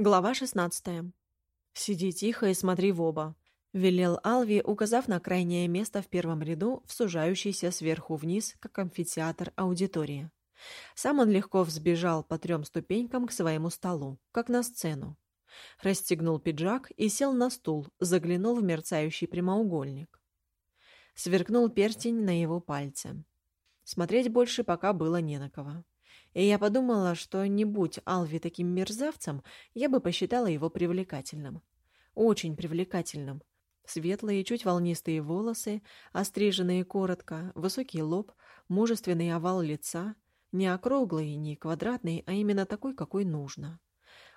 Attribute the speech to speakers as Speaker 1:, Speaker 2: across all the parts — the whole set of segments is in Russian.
Speaker 1: Глава 16. «Сиди тихо и смотри в оба», — велел Алви, указав на крайнее место в первом ряду в сужающейся сверху вниз, как амфитеатр аудитории. Сам он легко взбежал по трем ступенькам к своему столу, как на сцену. Расстегнул пиджак и сел на стул, заглянул в мерцающий прямоугольник. Сверкнул перстень на его пальце. Смотреть больше пока было не на кого. И я подумала, что не будь Алви таким мерзавцем, я бы посчитала его привлекательным. Очень привлекательным. Светлые, чуть волнистые волосы, остриженные коротко, высокий лоб, мужественный овал лица, не округлый, не квадратный, а именно такой, какой нужно.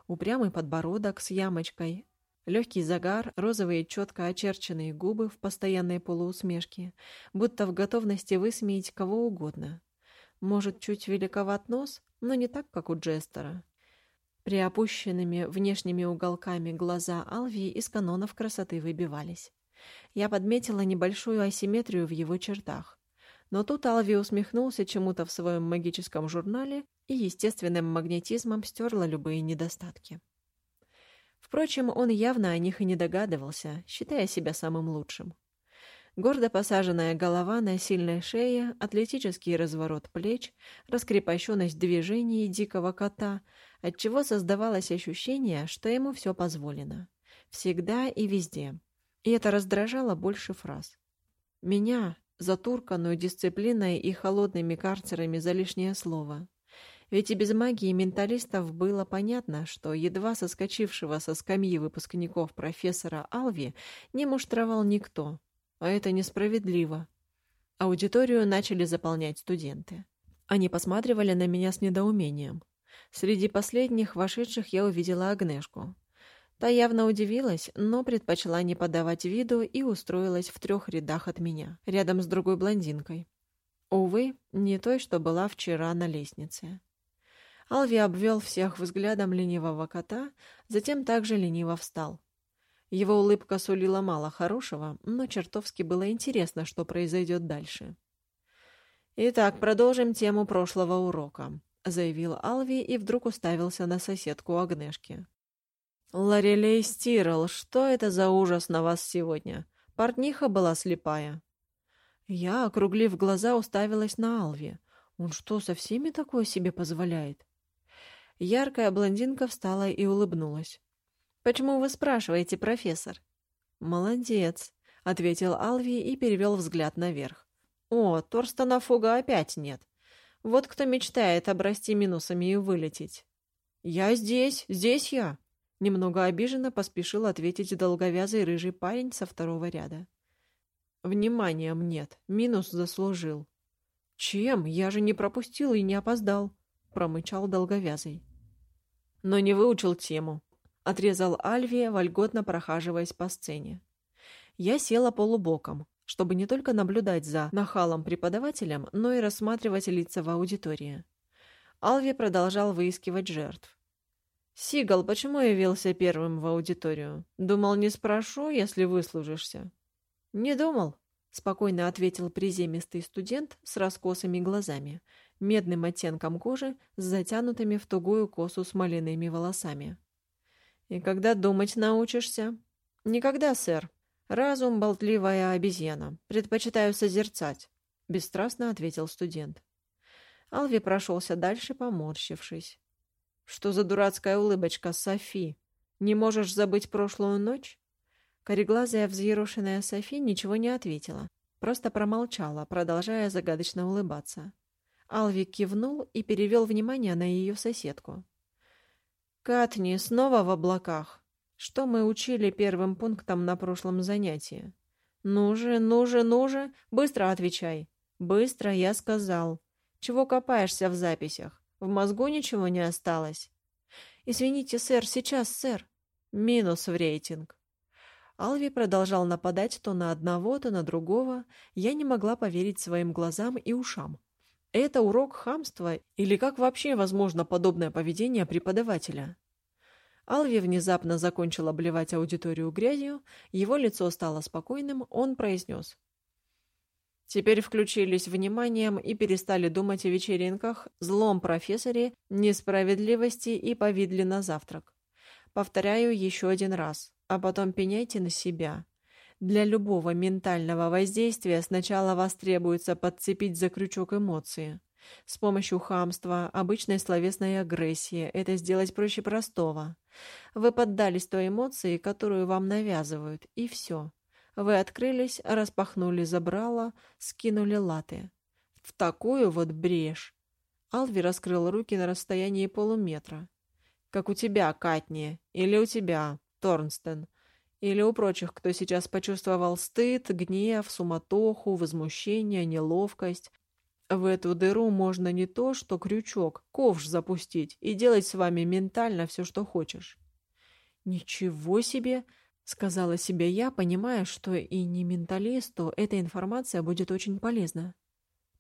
Speaker 1: Упрямый подбородок с ямочкой, легкий загар, розовые четко очерченные губы в постоянной полуусмешке, будто в готовности высмеять кого угодно. Может, чуть великоват нос, но не так, как у Джестера. При опущенными внешними уголками глаза Алвии из канонов красоты выбивались. Я подметила небольшую асимметрию в его чертах. Но тут Алви усмехнулся чему-то в своем магическом журнале и естественным магнетизмом стерла любые недостатки. Впрочем, он явно о них и не догадывался, считая себя самым лучшим. Гордо посаженная голова на сильной шее, атлетический разворот плеч, раскрепощенность движений дикого кота, отчего создавалось ощущение, что ему все позволено. Всегда и везде. И это раздражало больше фраз. Меня, затурканную дисциплиной и холодными карцерами за лишнее слово. Ведь и без магии менталистов было понятно, что едва соскочившего со скамьи выпускников профессора Алви не муштровал никто, а это несправедливо. Аудиторию начали заполнять студенты. Они посматривали на меня с недоумением. Среди последних вошедших я увидела Агнешку. Та явно удивилась, но предпочла не подавать виду и устроилась в трех рядах от меня, рядом с другой блондинкой. Увы, не той, что была вчера на лестнице. Алви обвел всех взглядом ленивого кота, затем также лениво встал. Его улыбка сулила мало хорошего, но чертовски было интересно, что произойдет дальше. «Итак, продолжим тему прошлого урока», — заявил Алви и вдруг уставился на соседку Агнешки. «Лорелей Стирл, что это за ужас на вас сегодня? Портниха была слепая». Я, округлив глаза, уставилась на Алви. Он что, со всеми такое себе позволяет? Яркая блондинка встала и улыбнулась. «Почему вы спрашиваете, профессор?» «Молодец», — ответил Алви и перевел взгляд наверх. «О, Торстона Фуга опять нет. Вот кто мечтает обрасти минусами и вылететь». «Я здесь, здесь я!» Немного обиженно поспешил ответить долговязый рыжий парень со второго ряда. «Вниманием нет, минус заслужил». «Чем? Я же не пропустил и не опоздал», — промычал долговязый. «Но не выучил тему», — отрезал Альвия, вольготно прохаживаясь по сцене. Я села полубоком, чтобы не только наблюдать за нахалом-преподавателем, но и рассматривать лица в аудитории. Алви продолжал выискивать жертв. «Сигал, почему явился первым в аудиторию? Думал, не спрошу, если выслужишься?» «Не думал», — спокойно ответил приземистый студент с раскосыми глазами, медным оттенком кожи с затянутыми в тугую косу смоляными волосами. «И когда думать научишься?» «Никогда, сэр. Разум — болтливая обезьяна. Предпочитаю созерцать», — бесстрастно ответил студент. Алви прошелся дальше, поморщившись. «Что за дурацкая улыбочка, Софи? Не можешь забыть прошлую ночь?» Кореглазая взъерошенная Софи ничего не ответила, просто промолчала, продолжая загадочно улыбаться. Алви кивнул и перевел внимание на ее соседку. Катни снова в облаках. Что мы учили первым пунктом на прошлом занятии? Ну же, ну же, ну же, быстро отвечай. Быстро, я сказал. Чего копаешься в записях? В мозгу ничего не осталось? Извините, сэр, сейчас, сэр. Минус в рейтинг. Алви продолжал нападать то на одного, то на другого. Я не могла поверить своим глазам и ушам. Это урок хамства или как вообще возможно подобное поведение преподавателя? Алви внезапно закончил обливать аудиторию грязью, его лицо стало спокойным, он произнес. Теперь включились вниманием и перестали думать о вечеринках, злом профессоре, несправедливости и повидли на завтрак. Повторяю еще один раз, а потом пеняйте на себя. Для любого ментального воздействия сначала вас требуется подцепить за крючок эмоции. С помощью хамства, обычной словесной агрессии это сделать проще простого. Вы поддались той эмоции, которую вам навязывают, и все. Вы открылись, распахнули забрало, скинули латы. В такую вот брешь. Алви раскрыл руки на расстоянии полуметра. Как у тебя, Катни, или у тебя, Торнстен, или у прочих, кто сейчас почувствовал стыд, гнев, суматоху, возмущение, неловкость. В эту дыру можно не то, что крючок, ковш запустить и делать с вами ментально все, что хочешь. Ничего себе, сказала себе я, понимая, что и не менталисту эта информация будет очень полезна.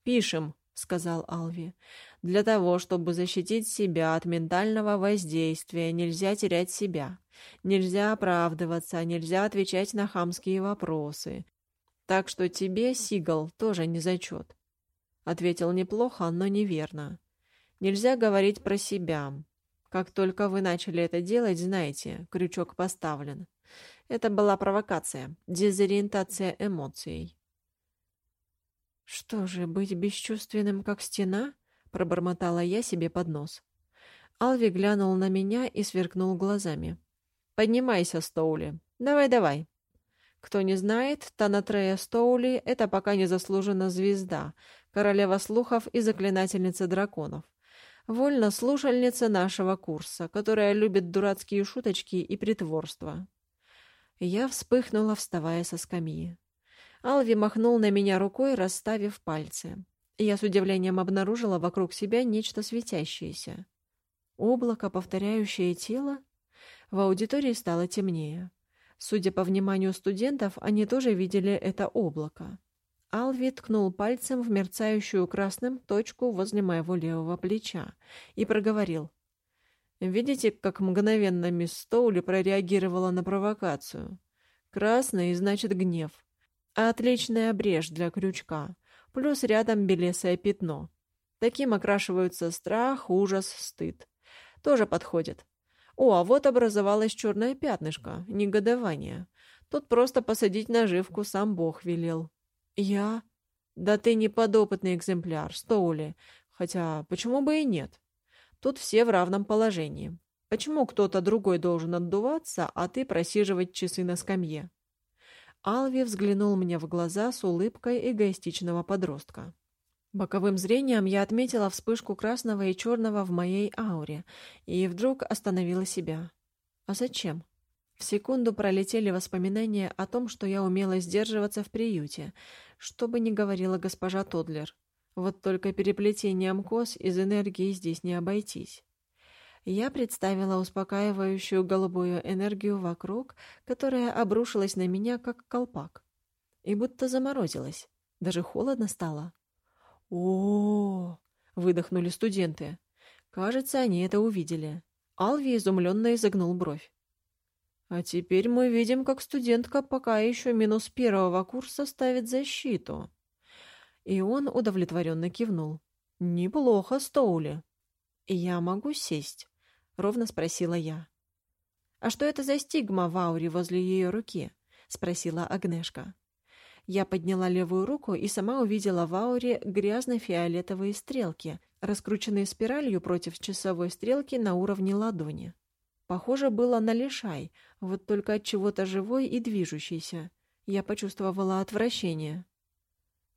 Speaker 1: Пишем, сказал Алви. Для того, чтобы защитить себя от ментального воздействия, нельзя терять себя. Нельзя оправдываться, нельзя отвечать на хамские вопросы. Так что тебе, Сигал, тоже не зачет. Ответил неплохо, но неверно. Нельзя говорить про себя. Как только вы начали это делать, знаете, крючок поставлен. Это была провокация, дезориентация эмоций. Что же, быть бесчувственным, как стена? пробормотала я себе под нос. Алви глянул на меня и сверкнул глазами. Поднимайся, Стоули. Давай-давай. Кто не знает, Танатрея Стоули — это пока не заслужена звезда, королева слухов и заклинательница драконов. Вольнослушальница нашего курса, которая любит дурацкие шуточки и притворство. Я вспыхнула, вставая со скамьи. Алви махнул на меня рукой, расставив пальцы. Я с удивлением обнаружила вокруг себя нечто светящееся. Облако, повторяющее тело? В аудитории стало темнее. Судя по вниманию студентов, они тоже видели это облако. Алви ткнул пальцем в мерцающую красным точку возле моего левого плеча и проговорил. «Видите, как мгновенно мисс Стоули прореагировала на провокацию? Красный значит гнев. Отличная брешь для крючка. Плюс рядом белесое пятно. Таким окрашиваются страх, ужас, стыд. Тоже подходит. О, а вот образовалось черное пятнышко, негодование. Тут просто посадить наживку сам Бог велел. Я? Да ты не подопытный экземпляр, Стоули. Хотя, почему бы и нет? Тут все в равном положении. Почему кто-то другой должен отдуваться, а ты просиживать часы на скамье? Алви взглянул мне в глаза с улыбкой эгоистичного подростка. Боковым зрением я отметила вспышку красного и черного в моей ауре и вдруг остановила себя. А зачем? В секунду пролетели воспоминания о том, что я умела сдерживаться в приюте, что бы ни говорила госпожа Тодлер. Вот только переплетением кос из энергии здесь не обойтись. Я представила успокаивающую голубую энергию вокруг, которая обрушилась на меня как колпак. И будто заморозилась. Даже холодно стало о, выдохнули студенты. Кажется, они это увидели. Алви изумленно изогнул бровь. А теперь мы видим, как студентка пока еще минус первого курса ставит защиту. И он удовлетворенно кивнул. Неплохо, Стоули. Я могу сесть? Ровно спросила я. А что это за стигма в ауре возле ее руки? спросила Агнешка. Я подняла левую руку и сама увидела в ауре грязно-фиолетовые стрелки, раскрученные спиралью против часовой стрелки на уровне ладони. Похоже было на лишай, вот только от чего-то живой и движущийся. Я почувствовала отвращение.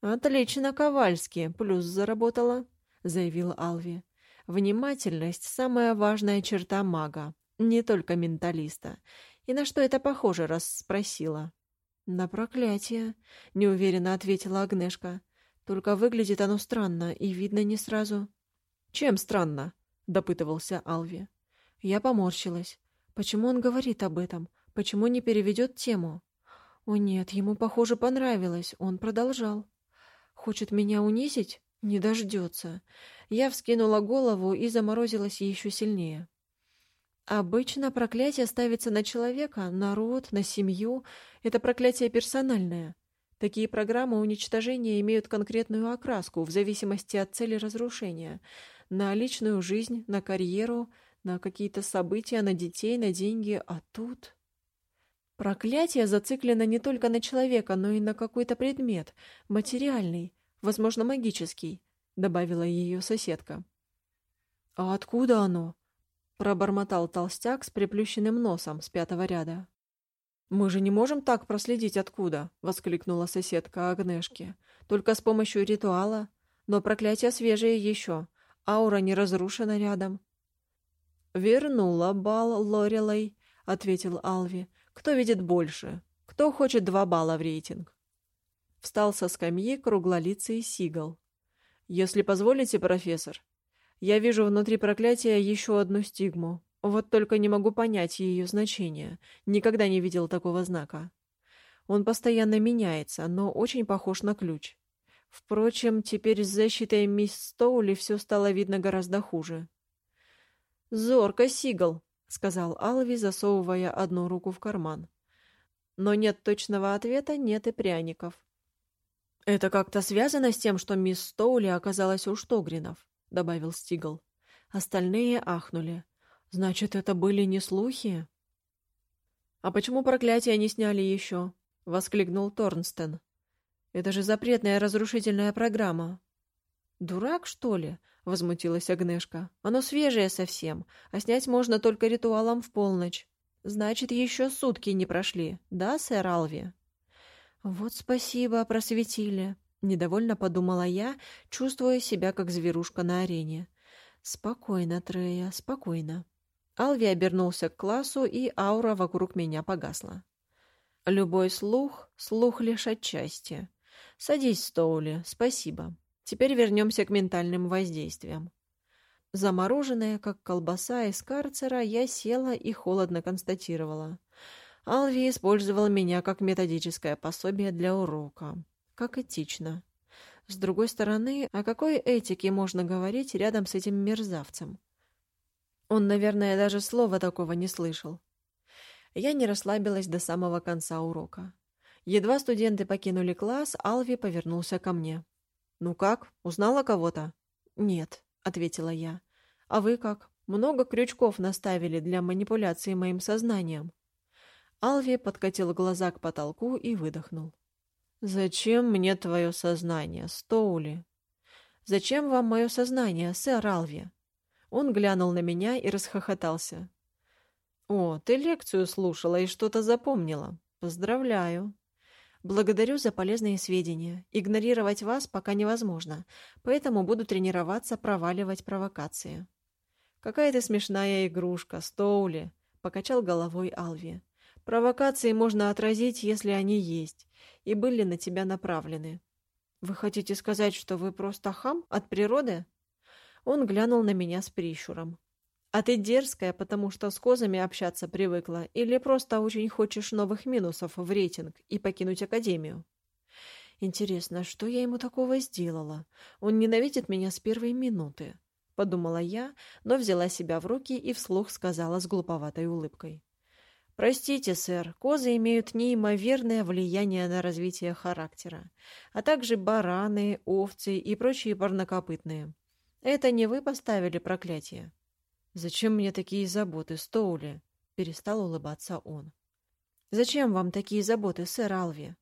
Speaker 1: Отлично, Ковальский, плюс заработала, заявил Алви. Внимательность самая важная черта мага, не только менталиста. И на что это похоже, раз спросила? «На проклятие», — неуверенно ответила Агнешка. «Только выглядит оно странно, и видно не сразу». «Чем странно?» — допытывался Алви. Я поморщилась. «Почему он говорит об этом? Почему не переведет тему?» «О нет, ему, похоже, понравилось. Он продолжал. Хочет меня унизить? Не дождется». Я вскинула голову и заморозилась еще сильнее. Обычно проклятие ставится на человека, на род, на семью. Это проклятие персональное. Такие программы уничтожения имеют конкретную окраску в зависимости от цели разрушения. На личную жизнь, на карьеру, на какие-то события, на детей, на деньги, а тут... Проклятие зациклено не только на человека, но и на какой-то предмет, материальный, возможно, магический, добавила ее соседка. А откуда оно? пробормотал толстяк с приплющенным носом с пятого ряда. Мы же не можем так проследить откуда, воскликнула соседка Агнешки. Только с помощью ритуала, но проклятие свежее еще. Аура не разрушена рядом. Вернула бал Лорелей, ответил Алви. Кто видит больше? Кто хочет два балла в рейтинг? Встал со скамьи круглолицый Сигал. Если позволите, профессор, я вижу внутри проклятия еще одну стигму. Вот только не могу понять ее значение. Никогда не видел такого знака. Он постоянно меняется, но очень похож на ключ. Впрочем, теперь с защитой мисс Стоули все стало видно гораздо хуже. «Зорко, Сигал!» — сказал Алви, засовывая одну руку в карман. Но нет точного ответа, нет и пряников. «Это как-то связано с тем, что мисс Стоули оказалась у Штогринов», — добавил Стигл. Остальные ахнули. «Значит, это были не слухи?» «А почему проклятие не сняли еще?» — воскликнул Торнстен. «Это же запретная разрушительная программа». «Дурак, что ли?» — возмутилась Агнешка. «Оно свежее совсем, а снять можно только ритуалом в полночь. Значит, еще сутки не прошли, да, сэр Алви?» «Вот спасибо, просветили», — недовольно подумала я, чувствуя себя как зверушка на арене. «Спокойно, Трея, спокойно». Алви обернулся к классу, и аура вокруг меня погасла. «Любой слух — слух лишь отчасти. Садись, Стоули, спасибо». Теперь вернемся к ментальным воздействиям. Замороженная, как колбаса из карцера, я села и холодно констатировала. Алви использовал меня как методическое пособие для урока. Как этично. С другой стороны, о какой этике можно говорить рядом с этим мерзавцем? Он, наверное, даже слова такого не слышал. Я не расслабилась до самого конца урока. Едва студенты покинули класс, Алви повернулся ко мне. «Ну как, узнала кого-то?» «Нет», — ответила я. «А вы как? Много крючков наставили для манипуляции моим сознанием?» Алви подкатил глаза к потолку и выдохнул. «Зачем мне твое сознание, Стоули?» «Зачем вам мое сознание, сэр Алви?» Он глянул на меня и расхохотался. «О, ты лекцию слушала и что-то запомнила. Поздравляю!» Благодарю за полезные сведения. Игнорировать вас пока невозможно, поэтому буду тренироваться проваливать провокации. Какая ты смешная игрушка, Стоули, покачал головой Алви. Провокации можно отразить, если они есть и были на тебя направлены. Вы хотите сказать, что вы просто хам от природы? Он глянул на меня с прищуром. А ты дерзкая, потому что с козами общаться привыкла, или просто очень хочешь новых минусов в рейтинг и покинуть академию? Интересно, что я ему такого сделала? Он ненавидит меня с первой минуты, подумала я, но взяла себя в руки и вслух сказала с глуповатой улыбкой. Простите, сэр, козы имеют неимоверное влияние на развитие характера, а также бараны, овцы и прочие парнокопытные. Это не вы поставили проклятие. «Зачем мне такие заботы, Стоули?» — перестал улыбаться он. «Зачем вам такие заботы, сэр Алви?»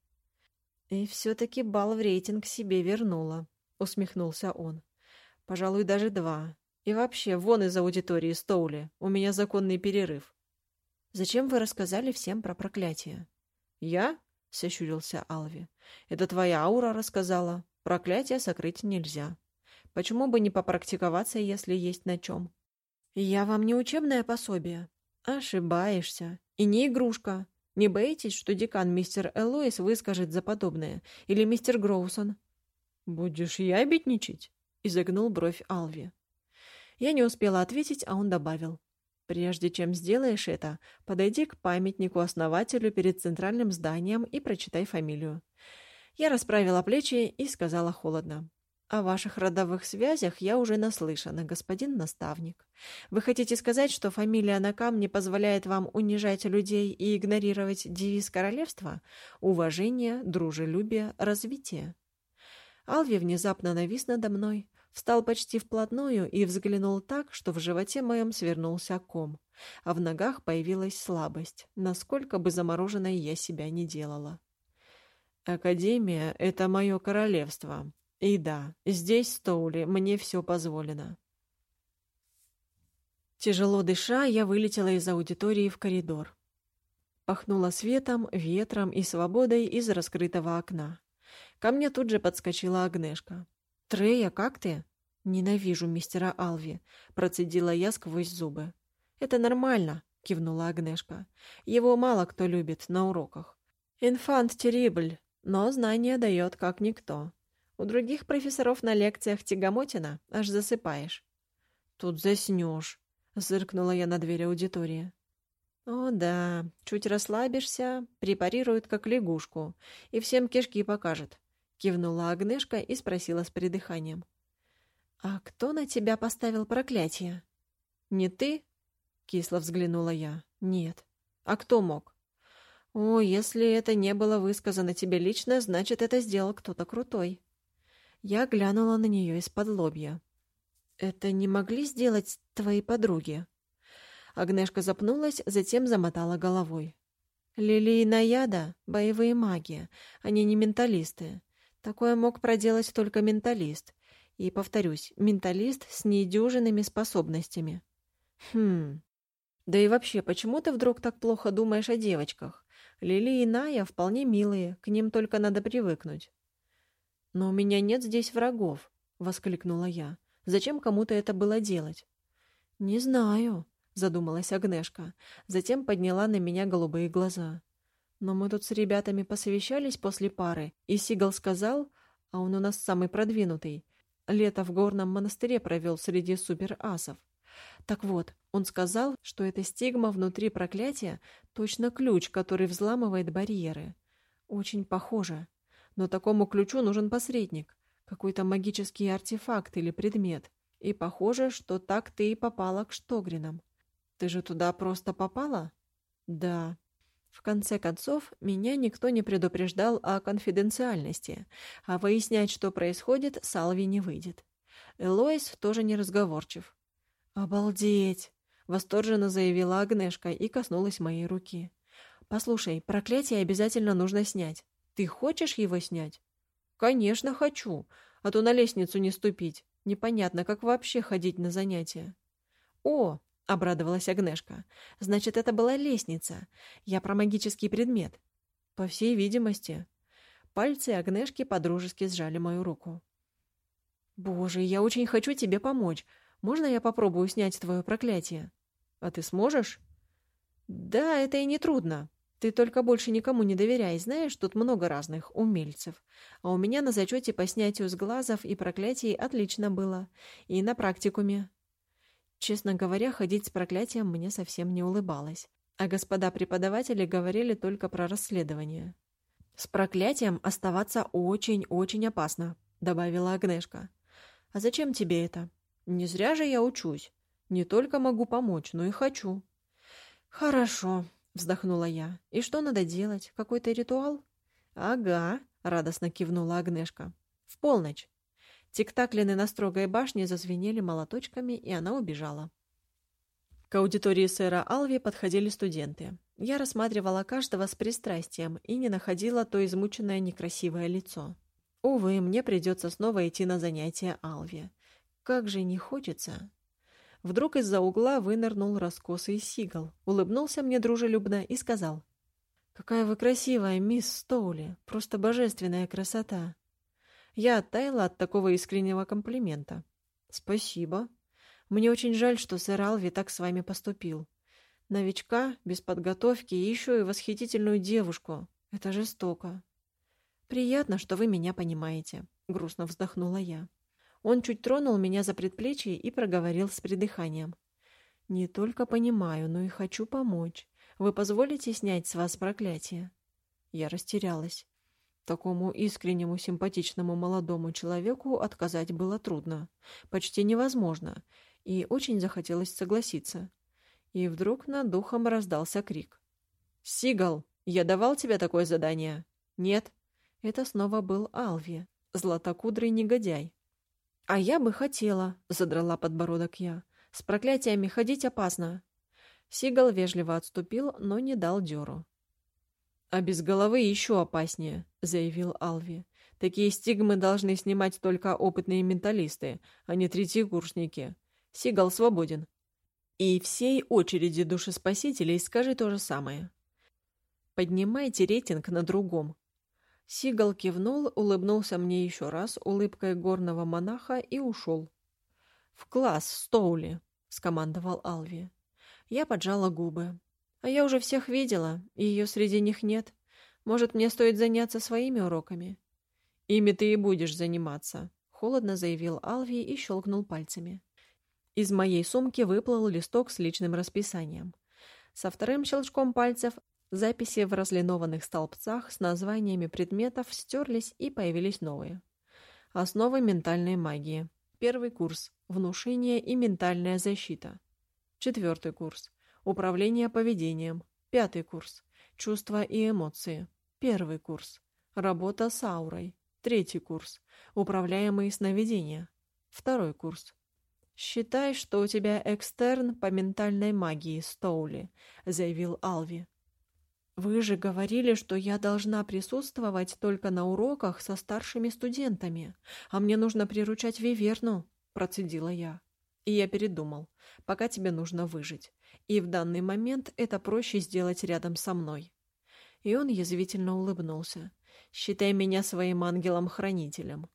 Speaker 1: «И все-таки бал в рейтинг себе вернула», — усмехнулся он. «Пожалуй, даже два. И вообще, вон из аудитории, Стоули, у меня законный перерыв». «Зачем вы рассказали всем про проклятие?» «Я?» — сощурился Алви. «Это твоя аура рассказала. Проклятие сокрыть нельзя. Почему бы не попрактиковаться, если есть на чем?» «Я вам не учебное пособие». «Ошибаешься. И не игрушка. Не боитесь, что декан мистер Элоис выскажет за подобное? Или мистер Гроусон?» «Будешь ябедничать?» — изогнул бровь Алви. Я не успела ответить, а он добавил. «Прежде чем сделаешь это, подойди к памятнику-основателю перед центральным зданием и прочитай фамилию». Я расправила плечи и сказала холодно. О ваших родовых связях я уже наслышана, господин наставник. Вы хотите сказать, что фамилия на камне позволяет вам унижать людей и игнорировать девиз королевства? Уважение, дружелюбие, развитие. Алви внезапно навис надо мной, Встал почти вплотную и взглянул так, что в животе моем свернулся ком, а в ногах появилась слабость, насколько бы замороженной я себя не делала. «Академия — это мое королевство. И да, здесь, Стоули, мне все позволено». Тяжело дыша, я вылетела из аудитории в коридор. Пахнуло светом, ветром и свободой из раскрытого окна. Ко мне тут же подскочила Агнешка. «Трея, как ты?» «Ненавижу мистера Алви», — процедила я сквозь зубы. «Это нормально», — кивнула Агнешка. «Его мало кто любит на уроках. Инфант террибль, но знания дает как никто. У других профессоров на лекциях тягомотина, аж засыпаешь». «Тут заснешь», — зыркнула я на дверь аудитории. «О да, чуть расслабишься, препарируют как лягушку, и всем кишки покажет», кивнула Агнешка и спросила с придыханием. «А кто на тебя поставил проклятие?» «Не ты?» — кисло взглянула я. «Нет. А кто мог?» «О, если это не было высказано тебе лично, значит, это сделал кто-то крутой». Я глянула на нее из-под лобья. «Это не могли сделать твои подруги?» Агнешка запнулась, затем замотала головой. «Лили и Наяда — боевые маги, они не менталисты. Такое мог проделать только менталист. И, повторюсь, менталист с недюжинными способностями. Хм. Да и вообще, почему ты вдруг так плохо думаешь о девочках? Лили и Ная вполне милые, к ним только надо привыкнуть. Но у меня нет здесь врагов, воскликнула я. Зачем кому-то это было делать? Не знаю, задумалась Агнешка, затем подняла на меня голубые глаза. Но мы тут с ребятами посовещались после пары, и Сигал сказал, а он у нас самый продвинутый, лето в горном монастыре провел среди суперасов. Так вот, он сказал, что эта стигма внутри проклятия точно ключ, который взламывает барьеры. Очень похоже. Но такому ключу нужен посредник, какой-то магический артефакт или предмет. И похоже, что так ты и попала к Штогринам. Ты же туда просто попала? Да. В конце концов, меня никто не предупреждал о конфиденциальности, а выяснять, что происходит, Салви не выйдет. Элоис тоже не разговорчив. «Обалдеть!» — восторженно заявила Агнешка и коснулась моей руки. «Послушай, проклятие обязательно нужно снять. Ты хочешь его снять?» «Конечно хочу, а то на лестницу не ступить. Непонятно, как вообще ходить на занятия». «О, — обрадовалась Агнешка. «Значит, это была лестница. Я про магический предмет». «По всей видимости». Пальцы Агнешки подружески сжали мою руку. «Боже, я очень хочу тебе помочь. Можно я попробую снять твое проклятие?» «А ты сможешь?» «Да, это и не трудно. Ты только больше никому не доверяй. Знаешь, тут много разных умельцев. А у меня на зачете по снятию с глазов и проклятий отлично было. И на практикуме. Честно говоря, ходить с проклятием мне совсем не улыбалось. А господа преподаватели говорили только про расследование. «С проклятием оставаться очень-очень опасно», — добавила Агнешка. «А зачем тебе это? Не зря же я учусь. Не только могу помочь, но и хочу». «Хорошо», — вздохнула я. «И что надо делать? Какой-то ритуал?» «Ага», — радостно кивнула Агнешка. «В полночь. Тиктаклины на строгой башне зазвенели молоточками, и она убежала. К аудитории сэра Алви подходили студенты. Я рассматривала каждого с пристрастием и не находила то измученное некрасивое лицо. Увы, мне придется снова идти на занятия Алви. Как же не хочется. Вдруг из-за угла вынырнул раскосый сигал, улыбнулся мне дружелюбно и сказал. «Какая вы красивая, мисс Стоули! Просто божественная красота!» Я оттаяла от такого искреннего комплимента. «Спасибо. Мне очень жаль, что сэр Алви так с вами поступил. Новичка, без подготовки и еще и восхитительную девушку. Это жестоко». «Приятно, что вы меня понимаете», — грустно вздохнула я. Он чуть тронул меня за предплечье и проговорил с придыханием. «Не только понимаю, но и хочу помочь. Вы позволите снять с вас проклятие?» Я растерялась. Такому искреннему симпатичному молодому человеку отказать было трудно, почти невозможно, и очень захотелось согласиться. И вдруг над духом раздался крик. «Сигал, я давал тебе такое задание?» «Нет». Это снова был Алви, златокудрый негодяй. «А я бы хотела», — задрала подбородок я. «С проклятиями ходить опасно». Сигал вежливо отступил, но не дал дёру. «А без головы еще опаснее», — заявил Алви. «Такие стигмы должны снимать только опытные менталисты, а не третьекурсники. Сигал свободен». И всей очереди душеспасителей скажи то же самое. Поднимайте рейтинг на другом. Сигал кивнул, улыбнулся мне еще раз улыбкой горного монаха и ушел. «В класс, Стоули!» — скомандовал Алви. Я поджала губы. А я уже всех видела, и ее среди них нет. Может, мне стоит заняться своими уроками? Ими ты и будешь заниматься, холодно заявил Алви и щелкнул пальцами. Из моей сумки выплыл листок с личным расписанием. Со вторым щелчком пальцев записи в разлинованных столбцах с названиями предметов стерлись и появились новые. Основы ментальной магии. Первый курс. Внушение и ментальная защита. Четвертый курс. Управление поведением. Пятый курс. Чувства и эмоции. Первый курс. Работа с аурой. Третий курс. Управляемые сновидения. Второй курс. «Считай, что у тебя экстерн по ментальной магии, Стоули», — заявил Алви. «Вы же говорили, что я должна присутствовать только на уроках со старшими студентами, а мне нужно приручать Виверну», — процедила я. И я передумал. Пока тебе нужно выжить. И в данный момент это проще сделать рядом со мной. И он язвительно улыбнулся. Считай меня своим ангелом-хранителем.